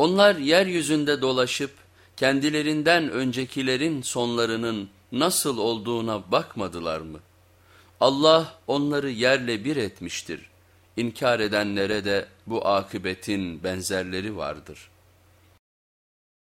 Onlar yeryüzünde dolaşıp kendilerinden öncekilerin sonlarının nasıl olduğuna bakmadılar mı? Allah onları yerle bir etmiştir. İnkar edenlere de bu akıbetin benzerleri vardır.''